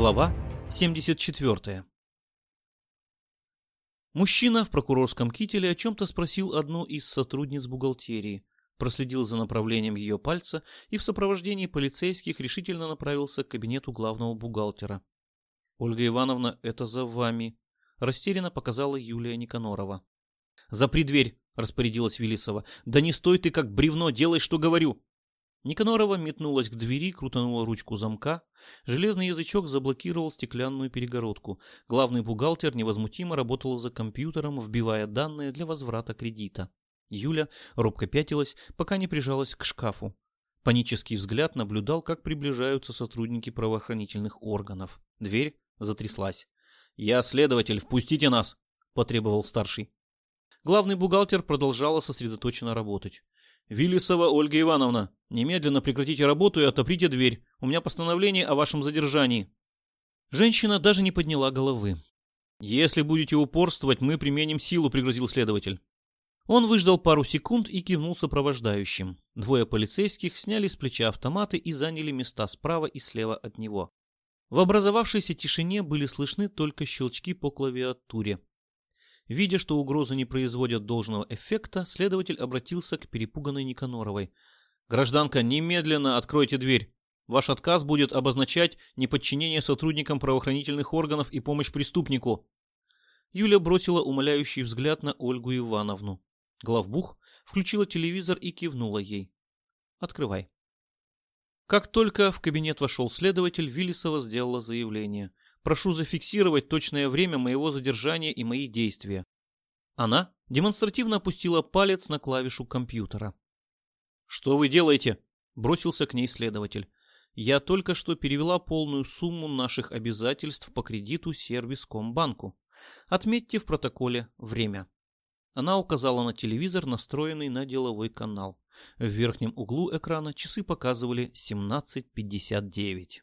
Глава 74 Мужчина в прокурорском кителе о чем-то спросил одну из сотрудниц бухгалтерии, проследил за направлением ее пальца и в сопровождении полицейских решительно направился к кабинету главного бухгалтера. «Ольга Ивановна, это за вами», — растерянно показала Юлия Никанорова. «Запри дверь», — распорядилась Велисова. «Да не стой ты как бревно, делай, что говорю». Никанорова метнулась к двери, крутанула ручку замка. Железный язычок заблокировал стеклянную перегородку. Главный бухгалтер невозмутимо работал за компьютером, вбивая данные для возврата кредита. Юля робко пятилась, пока не прижалась к шкафу. Панический взгляд наблюдал, как приближаются сотрудники правоохранительных органов. Дверь затряслась. «Я следователь, впустите нас!» – потребовал старший. Главный бухгалтер продолжала сосредоточенно работать. «Виллисова Ольга Ивановна, немедленно прекратите работу и отоприте дверь. У меня постановление о вашем задержании». Женщина даже не подняла головы. «Если будете упорствовать, мы применим силу», — пригрозил следователь. Он выждал пару секунд и кивнул сопровождающим. Двое полицейских сняли с плеча автоматы и заняли места справа и слева от него. В образовавшейся тишине были слышны только щелчки по клавиатуре. Видя, что угрозы не производят должного эффекта, следователь обратился к перепуганной Никаноровой. «Гражданка, немедленно откройте дверь. Ваш отказ будет обозначать неподчинение сотрудникам правоохранительных органов и помощь преступнику». Юля бросила умоляющий взгляд на Ольгу Ивановну. Главбух включила телевизор и кивнула ей. «Открывай». Как только в кабинет вошел следователь, Виллисова сделала заявление. Прошу зафиксировать точное время моего задержания и мои действия. Она демонстративно опустила палец на клавишу компьютера. «Что вы делаете?» – бросился к ней следователь. «Я только что перевела полную сумму наших обязательств по кредиту Сервискомбанку. Отметьте в протоколе время». Она указала на телевизор, настроенный на деловой канал. В верхнем углу экрана часы показывали 17.59.